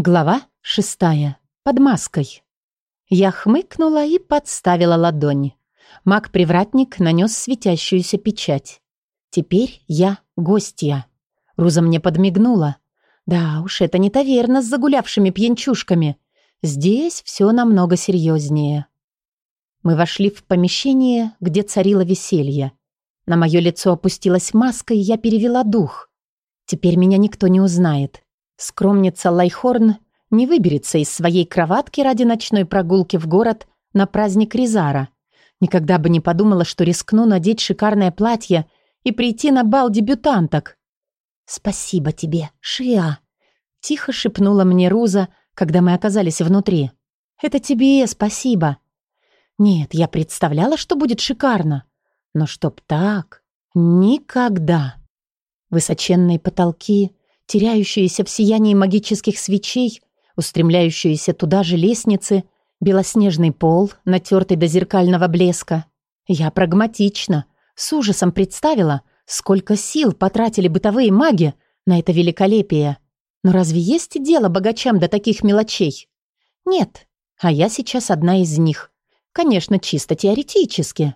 Глава шестая. Под маской. Я хмыкнула и подставила ладонь. Маг-привратник нанес светящуюся печать. Теперь я гостья. Руза мне подмигнула. Да уж, это не таверна с загулявшими пьянчушками. Здесь все намного серьезнее. Мы вошли в помещение, где царило веселье. На мое лицо опустилась маска, и я перевела дух. Теперь меня никто не узнает. Скромница Лайхорн не выберется из своей кроватки ради ночной прогулки в город на праздник Ризара. Никогда бы не подумала, что рискну надеть шикарное платье и прийти на бал дебютанток. «Спасибо тебе, Шиа!» — тихо шепнула мне Руза, когда мы оказались внутри. «Это тебе спасибо!» Нет, я представляла, что будет шикарно. Но чтоб так... Никогда. Высоченные потолки, теряющиеся в сиянии магических свечей, устремляющиеся туда же лестницы, белоснежный пол, натертый до зеркального блеска. Я прагматично, с ужасом представила, сколько сил потратили бытовые маги на это великолепие. Но разве есть дело богачам до таких мелочей? Нет, а я сейчас одна из них. Конечно, чисто теоретически.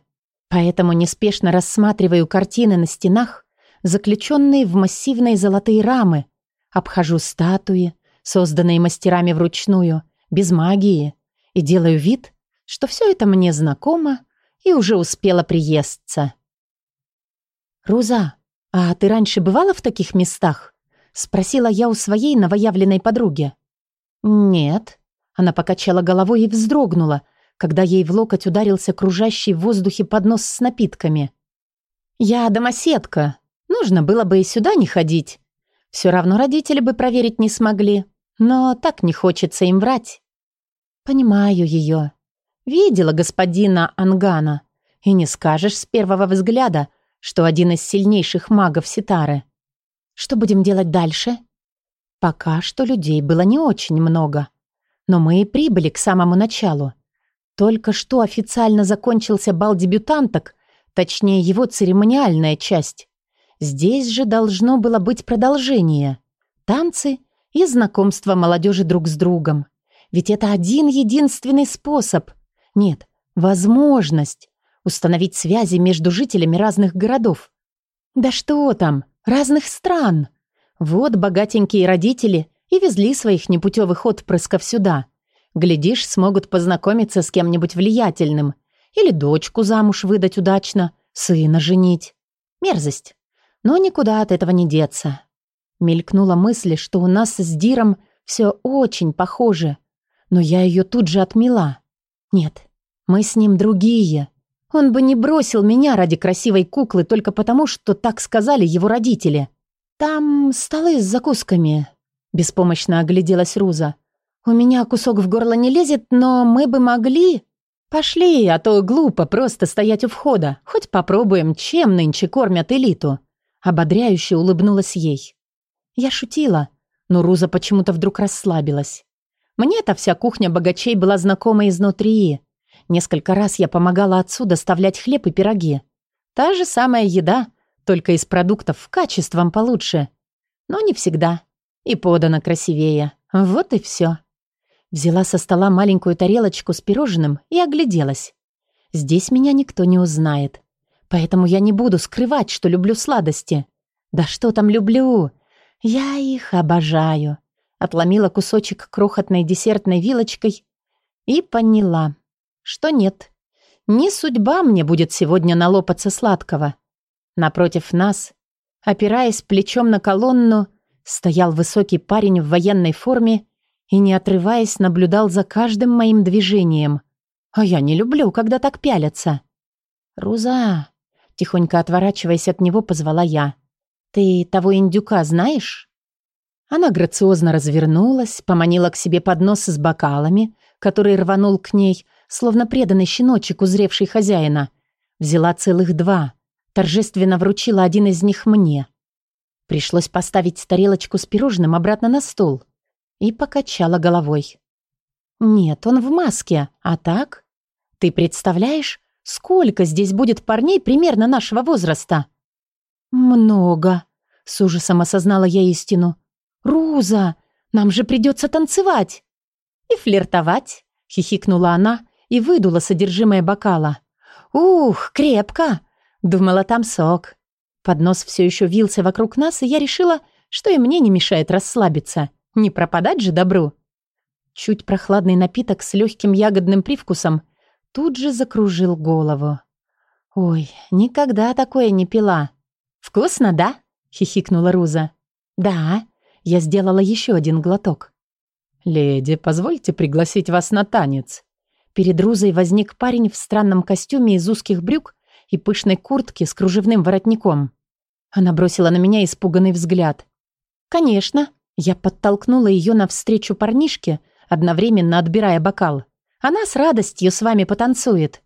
Поэтому неспешно рассматриваю картины на стенах, заключенные в массивные золотые рамы. Обхожу статуи, созданные мастерами вручную, без магии, и делаю вид, что все это мне знакомо и уже успела приесться. «Руза, а ты раньше бывала в таких местах?» — спросила я у своей новоявленной подруги. «Нет». Она покачала головой и вздрогнула, когда ей в локоть ударился кружащий в воздухе поднос с напитками. «Я домоседка, Нужно было бы и сюда не ходить. Все равно родители бы проверить не смогли. Но так не хочется им врать. Понимаю ее. Видела господина Ангана. И не скажешь с первого взгляда, что один из сильнейших магов Ситары. Что будем делать дальше? Пока что людей было не очень много. Но мы и прибыли к самому началу. Только что официально закончился бал дебютанток, точнее его церемониальная часть. Здесь же должно было быть продолжение. Танцы и знакомство молодежи друг с другом. Ведь это один единственный способ. Нет, возможность установить связи между жителями разных городов. Да что там, разных стран. Вот богатенькие родители и везли своих непутевых отпрысков сюда. Глядишь, смогут познакомиться с кем-нибудь влиятельным. Или дочку замуж выдать удачно, сына женить. Мерзость. Но никуда от этого не деться. Мелькнула мысль, что у нас с Диром все очень похоже. Но я ее тут же отмела. Нет, мы с ним другие. Он бы не бросил меня ради красивой куклы только потому, что так сказали его родители. Там столы с закусками. Беспомощно огляделась Руза. У меня кусок в горло не лезет, но мы бы могли... Пошли, а то глупо просто стоять у входа. Хоть попробуем, чем нынче кормят элиту. Ободряюще улыбнулась ей. Я шутила, но Руза почему-то вдруг расслабилась. Мне-то вся кухня богачей была знакома изнутри. Несколько раз я помогала отцу доставлять хлеб и пироги. Та же самая еда, только из продуктов качеством получше. Но не всегда. И подано красивее. Вот и все. Взяла со стола маленькую тарелочку с пирожным и огляделась. Здесь меня никто не узнает. Поэтому я не буду скрывать, что люблю сладости. Да что там люблю? Я их обожаю. Отломила кусочек крохотной десертной вилочкой и поняла, что нет. Не судьба мне будет сегодня налопаться сладкого. Напротив нас, опираясь плечом на колонну, стоял высокий парень в военной форме и, не отрываясь, наблюдал за каждым моим движением. А я не люблю, когда так пялятся. «Руза, Тихонько отворачиваясь от него, позвала я. «Ты того индюка знаешь?» Она грациозно развернулась, поманила к себе поднос с бокалами, который рванул к ней, словно преданный щеночек, узревший хозяина. Взяла целых два, торжественно вручила один из них мне. Пришлось поставить тарелочку с пирожным обратно на стол и покачала головой. «Нет, он в маске, а так? Ты представляешь, Сколько здесь будет парней примерно нашего возраста? Много, с ужасом осознала я истину. Руза, Нам же придется танцевать!» «И флиртовать!» — хихикнула она и выдула содержимое бокала. «Ух, крепко!» — думала там сок. Поднос все еще вился вокруг нас, и я решила, что и мне не мешает расслабиться. Не пропадать же добру. Чуть прохладный напиток с легким ягодным привкусом тут же закружил голову. «Ой, никогда такое не пила». «Вкусно, да?» — хихикнула Руза. «Да». Я сделала еще один глоток. «Леди, позвольте пригласить вас на танец». Перед Рузой возник парень в странном костюме из узких брюк и пышной куртки с кружевным воротником. Она бросила на меня испуганный взгляд. «Конечно». Я подтолкнула ее навстречу парнишке, одновременно отбирая бокал. «Она с радостью с вами потанцует».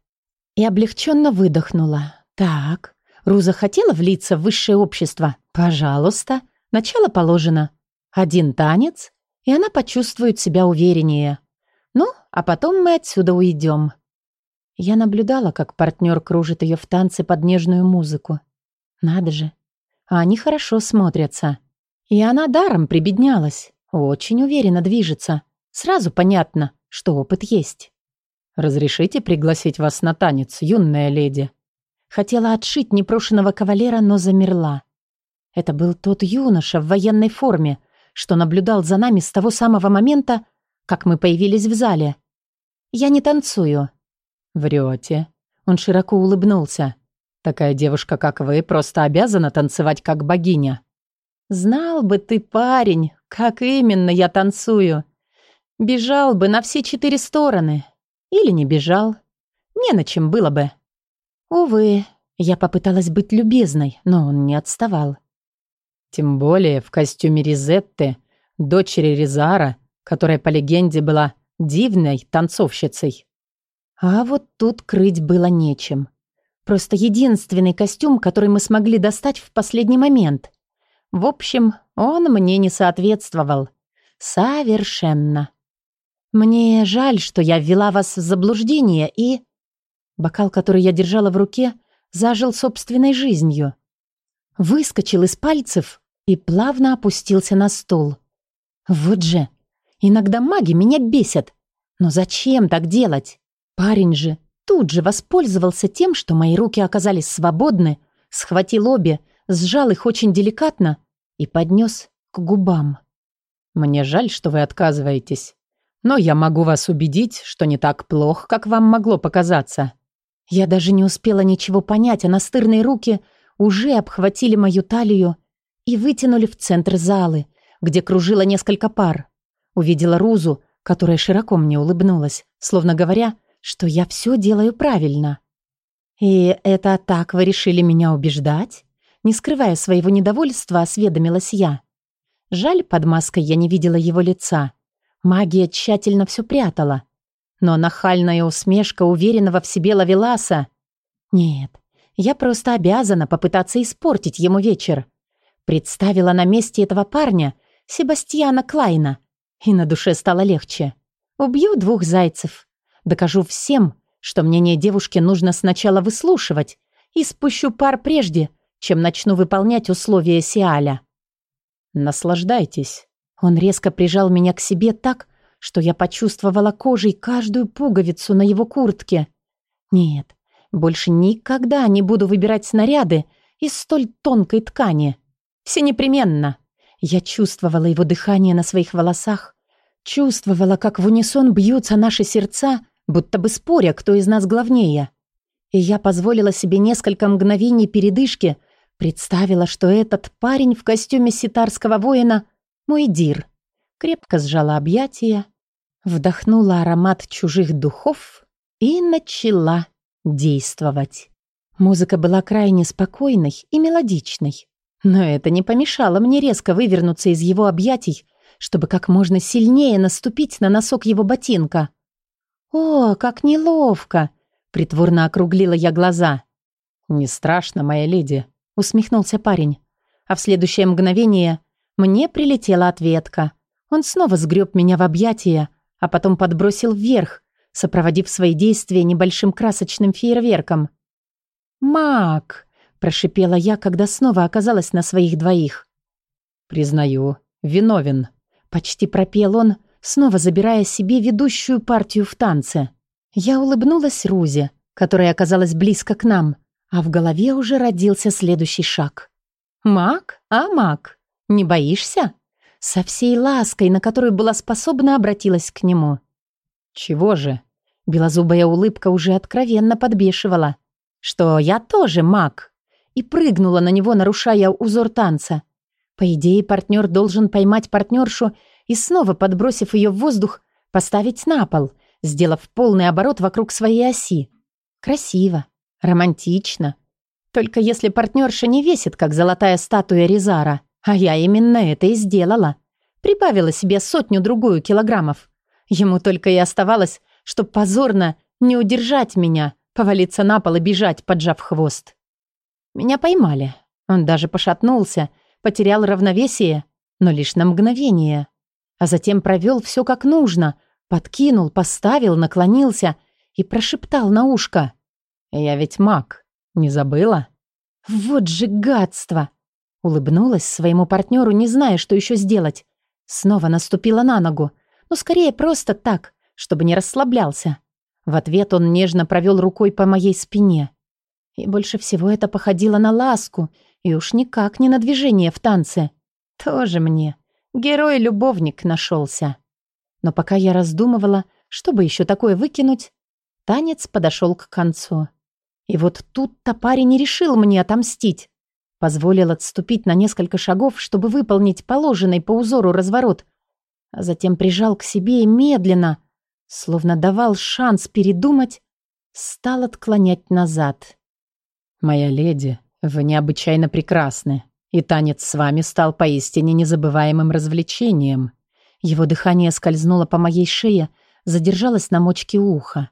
И облегченно выдохнула. «Так, Руза хотела влиться в высшее общество? Пожалуйста, начало положено. Один танец, и она почувствует себя увереннее. Ну, а потом мы отсюда уйдем». Я наблюдала, как партнер кружит ее в танце под нежную музыку. Надо же, а они хорошо смотрятся. И она даром прибеднялась, очень уверенно движется. Сразу понятно, что опыт есть. «Разрешите пригласить вас на танец, юная леди?» Хотела отшить непрошенного кавалера, но замерла. Это был тот юноша в военной форме, что наблюдал за нами с того самого момента, как мы появились в зале. «Я не танцую». «Врете». Он широко улыбнулся. «Такая девушка, как вы, просто обязана танцевать как богиня». «Знал бы ты, парень, как именно я танцую. Бежал бы на все четыре стороны. Или не бежал. Не на чем было бы». Увы, я попыталась быть любезной, но он не отставал. Тем более в костюме Ризетты, дочери Ризара, которая по легенде была дивной танцовщицей. А вот тут крыть было нечем. Просто единственный костюм, который мы смогли достать в последний момент. В общем, он мне не соответствовал. Совершенно. Мне жаль, что я ввела вас в заблуждение и... Бокал, который я держала в руке, зажил собственной жизнью. Выскочил из пальцев и плавно опустился на стол. Вот же, иногда маги меня бесят. Но зачем так делать? Парень же тут же воспользовался тем, что мои руки оказались свободны, схватил обе, сжал их очень деликатно и поднес к губам. «Мне жаль, что вы отказываетесь, но я могу вас убедить, что не так плохо, как вам могло показаться». Я даже не успела ничего понять, а настырные руки уже обхватили мою талию и вытянули в центр залы, где кружило несколько пар. Увидела Рузу, которая широко мне улыбнулась, словно говоря, что я все делаю правильно. «И это так вы решили меня убеждать?» Не скрывая своего недовольства, осведомилась я. Жаль, под маской я не видела его лица. Магия тщательно все прятала. Но нахальная усмешка уверенного в себе Лавеласа... Нет, я просто обязана попытаться испортить ему вечер. Представила на месте этого парня Себастьяна Клайна, и на душе стало легче. Убью двух зайцев. Докажу всем, что мнение девушки нужно сначала выслушивать, и спущу пар прежде, чем начну выполнять условия Сиаля. Наслаждайтесь. Он резко прижал меня к себе так, что я почувствовала кожей каждую пуговицу на его куртке. Нет, больше никогда не буду выбирать снаряды из столь тонкой ткани. Все непременно. Я чувствовала его дыхание на своих волосах, чувствовала, как в унисон бьются наши сердца, будто бы споря, кто из нас главнее. И я позволила себе несколько мгновений передышки, представила, что этот парень в костюме ситарского воина — мой дир — крепко сжала объятия, вдохнула аромат чужих духов и начала действовать. Музыка была крайне спокойной и мелодичной, но это не помешало мне резко вывернуться из его объятий, чтобы как можно сильнее наступить на носок его ботинка. «О, как неловко!» — притворно округлила я глаза. «Не страшно, моя леди», — усмехнулся парень. А в следующее мгновение мне прилетела ответка. Он снова сгреб меня в объятия, а потом подбросил вверх, сопроводив свои действия небольшим красочным фейерверком. «Мак!» – прошипела я, когда снова оказалась на своих двоих. «Признаю, виновен», – Почти пропел он, снова забирая себе ведущую партию в танце. Я улыбнулась Рузе, которая оказалась близко к нам, а в голове уже родился следующий шаг. «Маг? А маг? Не боишься?» Со всей лаской, на которую была способна, обратилась к нему. «Чего же?» Белозубая улыбка уже откровенно подбешивала. «Что я тоже маг?» И прыгнула на него, нарушая узор танца. По идее, партнер должен поймать партнершу и снова, подбросив ее в воздух, поставить на пол, сделав полный оборот вокруг своей оси. Красиво, романтично. Только если партнерша не весит, как золотая статуя Резара, а я именно это и сделала. Прибавила себе сотню-другую килограммов. Ему только и оставалось, чтоб позорно не удержать меня, повалиться на пол и бежать, поджав хвост. Меня поймали. Он даже пошатнулся, потерял равновесие, но лишь на мгновение а затем провел все как нужно, подкинул, поставил, наклонился и прошептал на ушко. «Я ведь маг, не забыла?» «Вот же гадство!» Улыбнулась своему партнеру, не зная, что еще сделать. Снова наступила на ногу, но скорее просто так, чтобы не расслаблялся. В ответ он нежно провел рукой по моей спине. И больше всего это походило на ласку, и уж никак не на движение в танце. Тоже мне Герой-любовник нашелся. Но пока я раздумывала, чтобы еще такое выкинуть, танец подошел к концу. И вот тут-то парень не решил мне отомстить. Позволил отступить на несколько шагов, чтобы выполнить положенный по узору разворот, а затем прижал к себе и медленно, словно давал шанс передумать, стал отклонять назад. «Моя леди, вы необычайно прекрасны», и танец с вами стал поистине незабываемым развлечением. Его дыхание скользнуло по моей шее, задержалось на мочке уха.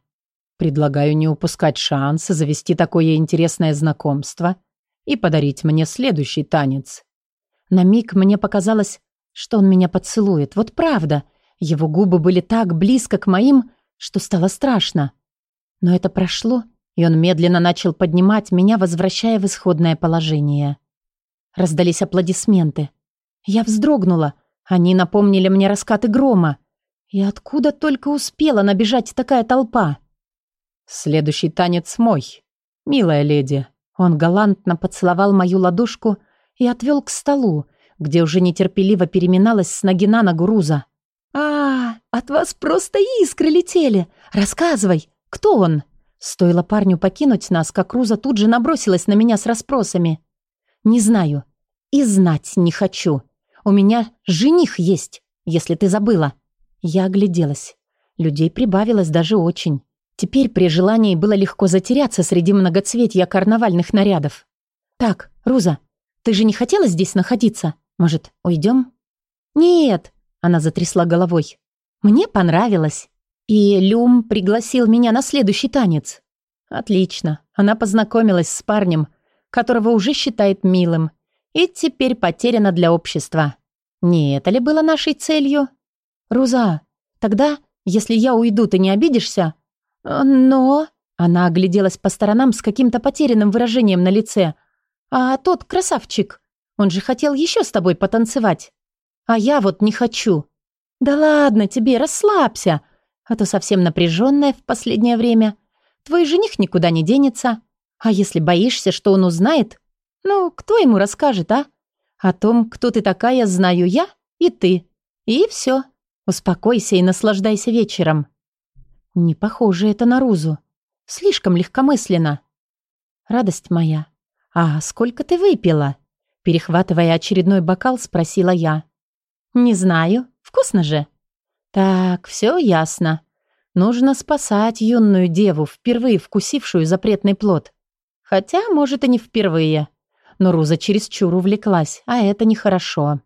Предлагаю не упускать шанс завести такое интересное знакомство и подарить мне следующий танец. На миг мне показалось, что он меня поцелует. Вот правда, его губы были так близко к моим, что стало страшно. Но это прошло, и он медленно начал поднимать меня, возвращая в исходное положение. Раздались аплодисменты. Я вздрогнула. Они напомнили мне раскаты грома. И откуда только успела набежать такая толпа? «Следующий танец мой, милая леди». Он галантно поцеловал мою ладошку и отвел к столу, где уже нетерпеливо переминалась с ноги на ногу Руза. «А, от вас просто искры летели! Рассказывай, кто он?» Стоило парню покинуть нас, как Руза тут же набросилась на меня с расспросами. «Не знаю. И знать не хочу. У меня жених есть, если ты забыла». Я огляделась. Людей прибавилось даже очень. Теперь при желании было легко затеряться среди многоцветья карнавальных нарядов. «Так, Руза, ты же не хотела здесь находиться? Может, уйдем?» «Нет», — она затрясла головой. «Мне понравилось. И Люм пригласил меня на следующий танец». «Отлично. Она познакомилась с парнем, которого уже считает милым, и теперь потеряна для общества. Не это ли было нашей целью? Руза, тогда, если я уйду, ты не обидишься? Но... Она огляделась по сторонам с каким-то потерянным выражением на лице. А тот красавчик, он же хотел еще с тобой потанцевать. А я вот не хочу. Да ладно тебе, расслабься. А то совсем напряженная в последнее время. Твой жених никуда не денется. А если боишься, что он узнает? Ну, кто ему расскажет, а? О том, кто ты такая, знаю я и ты. И все. Успокойся и наслаждайся вечером. Не похоже это на Рузу. Слишком легкомысленно. Радость моя, а сколько ты выпила? Перехватывая очередной бокал, спросила я. Не знаю. Вкусно же. Так, все ясно. Нужно спасать юную деву, впервые вкусившую запретный плод. Хотя, может, и не впервые. Но Руза чересчур увлеклась, а это нехорошо.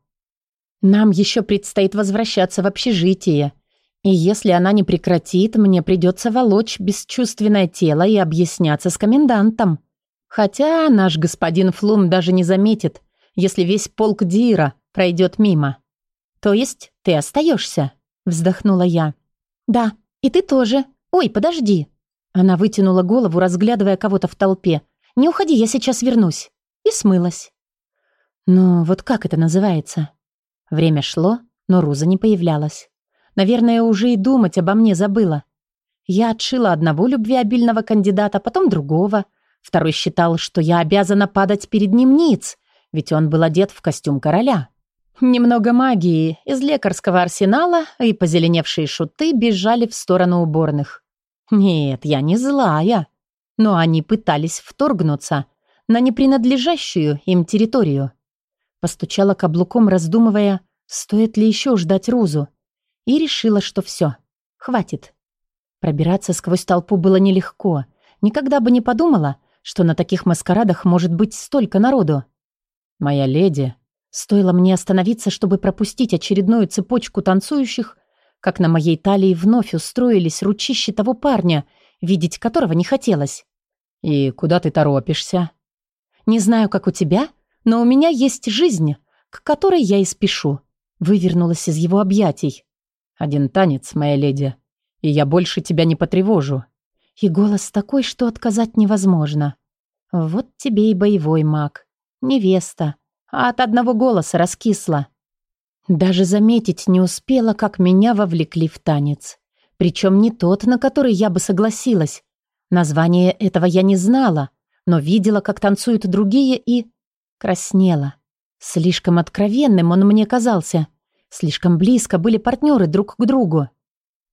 Нам еще предстоит возвращаться в общежитие. И если она не прекратит, мне придется волочь бесчувственное тело и объясняться с комендантом. Хотя наш господин Флум даже не заметит, если весь полк Дира пройдет мимо. То есть ты остаешься? Вздохнула я. Да, и ты тоже. Ой, подожди. Она вытянула голову, разглядывая кого-то в толпе. «Не уходи, я сейчас вернусь». И смылась. Ну, вот как это называется? Время шло, но Руза не появлялась. Наверное, уже и думать обо мне забыла. Я отшила одного любвеобильного кандидата, потом другого. Второй считал, что я обязана падать перед ним ниц, ведь он был одет в костюм короля. Немного магии из лекарского арсенала и позеленевшие шуты бежали в сторону уборных. Нет, я не злая, но они пытались вторгнуться на непринадлежащую им территорию. Постучала каблуком, раздумывая, стоит ли еще ждать Рузу, и решила, что все, хватит. Пробираться сквозь толпу было нелегко. Никогда бы не подумала, что на таких маскарадах может быть столько народу. «Моя леди», стоило мне остановиться, чтобы пропустить очередную цепочку танцующих, как на моей талии вновь устроились ручищи того парня, видеть которого не хотелось. «И куда ты торопишься?» «Не знаю, как у тебя, но у меня есть жизнь, к которой я и спешу», вывернулась из его объятий. «Один танец, моя леди, и я больше тебя не потревожу». И голос такой, что отказать невозможно. Вот тебе и боевой маг. Невеста. А от одного голоса раскисла. Даже заметить не успела, как меня вовлекли в танец. Причем не тот, на который я бы согласилась. Название этого я не знала, но видела, как танцуют другие, и... краснела. Слишком откровенным он мне казался. Слишком близко были партнеры друг к другу.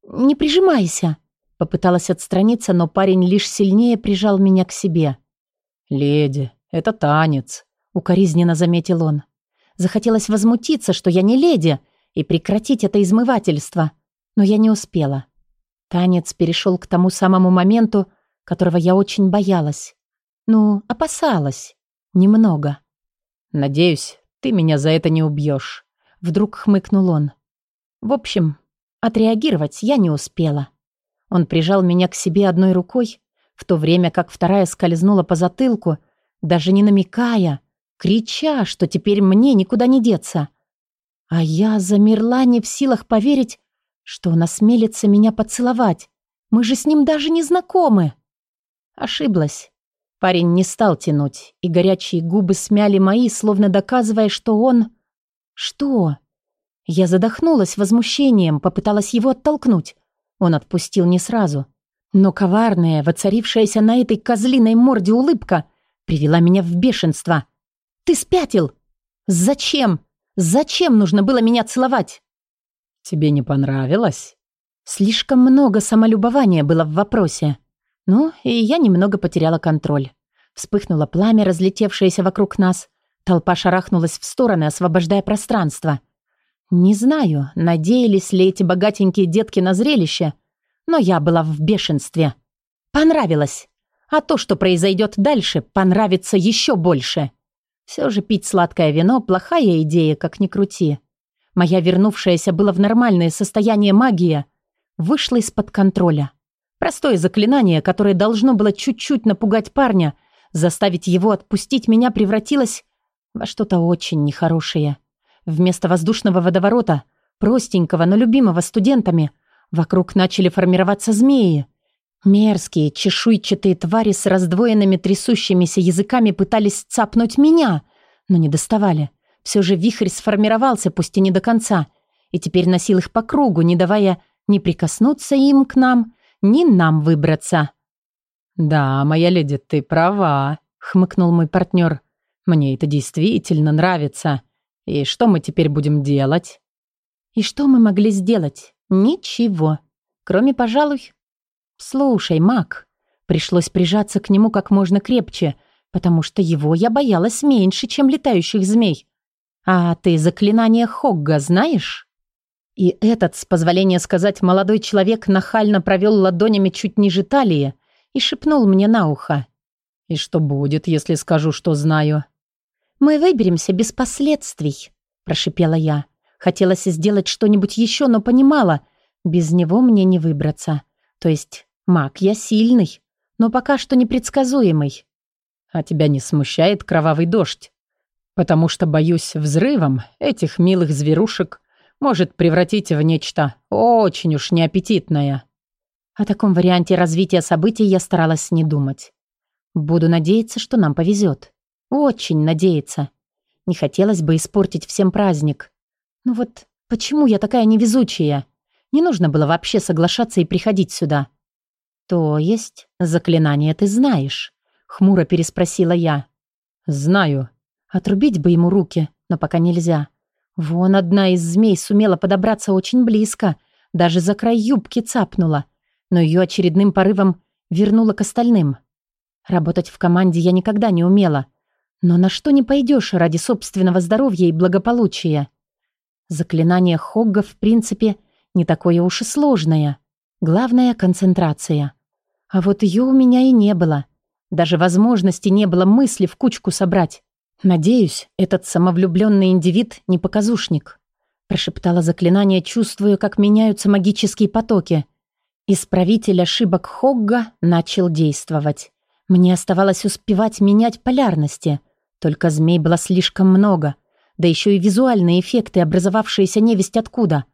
«Не прижимайся!» Попыталась отстраниться, но парень лишь сильнее прижал меня к себе. «Леди, это танец», — укоризненно заметил он. Захотелось возмутиться, что я не леди, и прекратить это измывательство. Но я не успела. Танец перешел к тому самому моменту, которого я очень боялась. Ну, опасалась. Немного. «Надеюсь, ты меня за это не убьешь», — вдруг хмыкнул он. В общем, Отреагировать я не успела. Он прижал меня к себе одной рукой, в то время как вторая скользнула по затылку, даже не намекая, крича, что теперь мне никуда не деться. А я замерла не в силах поверить, что он осмелится меня поцеловать. Мы же с ним даже не знакомы. Ошиблась. Парень не стал тянуть, и горячие губы смяли мои, словно доказывая, что он... Что? Я задохнулась возмущением, попыталась его оттолкнуть. Он отпустил не сразу. Но коварная, воцарившаяся на этой козлиной морде улыбка привела меня в бешенство. «Ты спятил! Зачем? Зачем нужно было меня целовать?» «Тебе не понравилось?» Слишком много самолюбования было в вопросе. Ну, и я немного потеряла контроль. Вспыхнуло пламя, разлетевшееся вокруг нас. Толпа шарахнулась в стороны, освобождая пространство. Не знаю, надеялись ли эти богатенькие детки на зрелище, но я была в бешенстве. Понравилось. А то, что произойдет дальше, понравится еще больше. Все же пить сладкое вино – плохая идея, как ни крути. Моя вернувшаяся было в нормальное состояние магия вышла из-под контроля. Простое заклинание, которое должно было чуть-чуть напугать парня, заставить его отпустить меня, превратилось во что-то очень нехорошее. Вместо воздушного водоворота, простенького, но любимого студентами, вокруг начали формироваться змеи. Мерзкие, чешуйчатые твари с раздвоенными трясущимися языками пытались цапнуть меня, но не доставали. Все же вихрь сформировался, пусть и не до конца, и теперь носил их по кругу, не давая ни прикоснуться им к нам, ни нам выбраться. «Да, моя леди, ты права», — хмыкнул мой партнер. «Мне это действительно нравится. И что мы теперь будем делать? И что мы могли сделать? Ничего. Кроме, пожалуй... Слушай, Мак, пришлось прижаться к нему как можно крепче, потому что его я боялась меньше, чем летающих змей. А ты заклинание Хогга знаешь? И этот, с позволения сказать, молодой человек нахально провел ладонями чуть ниже талии и шепнул мне на ухо. «И что будет, если скажу, что знаю?» «Мы выберемся без последствий», – прошипела я. Хотелось сделать что-нибудь еще, но понимала, без него мне не выбраться. То есть маг я сильный, но пока что непредсказуемый. А тебя не смущает кровавый дождь? Потому что, боюсь, взрывом этих милых зверушек может превратить в нечто очень уж неаппетитное. О таком варианте развития событий я старалась не думать. Буду надеяться, что нам повезет. Очень надеяться. Не хотелось бы испортить всем праздник. Ну вот Почему я такая невезучая? Не нужно было вообще соглашаться и приходить сюда. То есть заклинание ты знаешь? Хмуро переспросила я. Знаю. Отрубить бы ему руки, но пока нельзя. Вон одна из змей сумела подобраться очень близко, даже за край юбки цапнула, но ее очередным порывом вернула к остальным. Работать в команде я никогда не умела, но на что не пойдешь ради собственного здоровья и благополучия? Заклинание Хогга, в принципе, не такое уж и сложное. Главное — концентрация. А вот ее у меня и не было. Даже возможности не было мысли в кучку собрать. «Надеюсь, этот самовлюбленный индивид не показушник», прошептала заклинание, чувствуя, как меняются магические потоки. Исправитель ошибок Хогга начал действовать. Мне оставалось успевать менять полярности. Только змей было слишком много. Да еще и визуальные эффекты, образовавшиеся невесть откуда.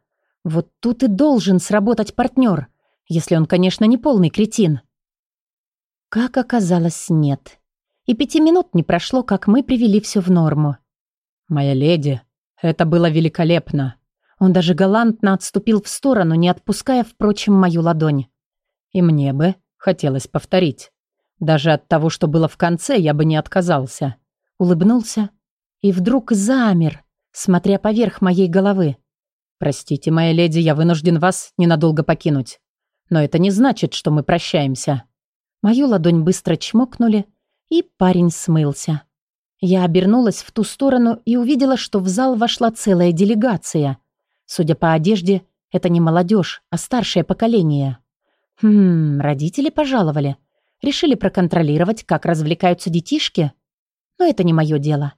Вот тут и должен сработать партнер, если он, конечно, не полный кретин. Как оказалось, нет. И пяти минут не прошло, как мы привели все в норму. «Моя леди, это было великолепно». Он даже галантно отступил в сторону, не отпуская, впрочем, мою ладонь. «И мне бы хотелось повторить. Даже от того, что было в конце, я бы не отказался». Улыбнулся и вдруг замер, смотря поверх моей головы. «Простите, моя леди, я вынужден вас ненадолго покинуть. Но это не значит, что мы прощаемся». Мою ладонь быстро чмокнули, и парень смылся. Я обернулась в ту сторону и увидела, что в зал вошла целая делегация. Судя по одежде, это не молодежь, а старшее поколение. Хм, родители пожаловали. Решили проконтролировать, как развлекаются детишки. Но это не мое дело.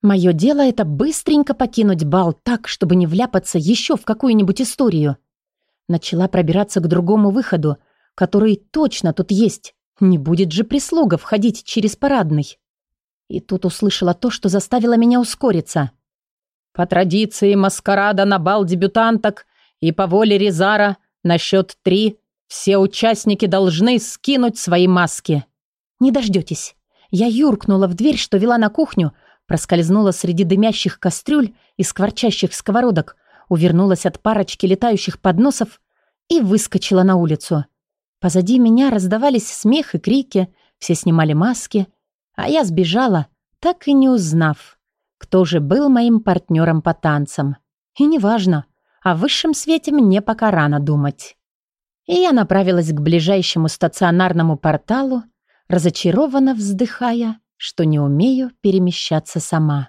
Мое дело — это быстренько покинуть бал так, чтобы не вляпаться еще в какую-нибудь историю. Начала пробираться к другому выходу, который точно тут есть. Не будет же прислуга входить через парадный. И тут услышала то, что заставило меня ускориться. По традиции маскарада на бал дебютанток и по воле Резара на счет три все участники должны скинуть свои маски. Не дождетесь. Я юркнула в дверь, что вела на кухню, проскользнула среди дымящих кастрюль и скворчащих сковородок, увернулась от парочки летающих подносов и выскочила на улицу. Позади меня раздавались смех и крики, все снимали маски, а я сбежала, так и не узнав, кто же был моим партнером по танцам. И неважно, о высшем свете мне пока рано думать. И я направилась к ближайшему стационарному порталу, разочарованно вздыхая, что не умею перемещаться сама.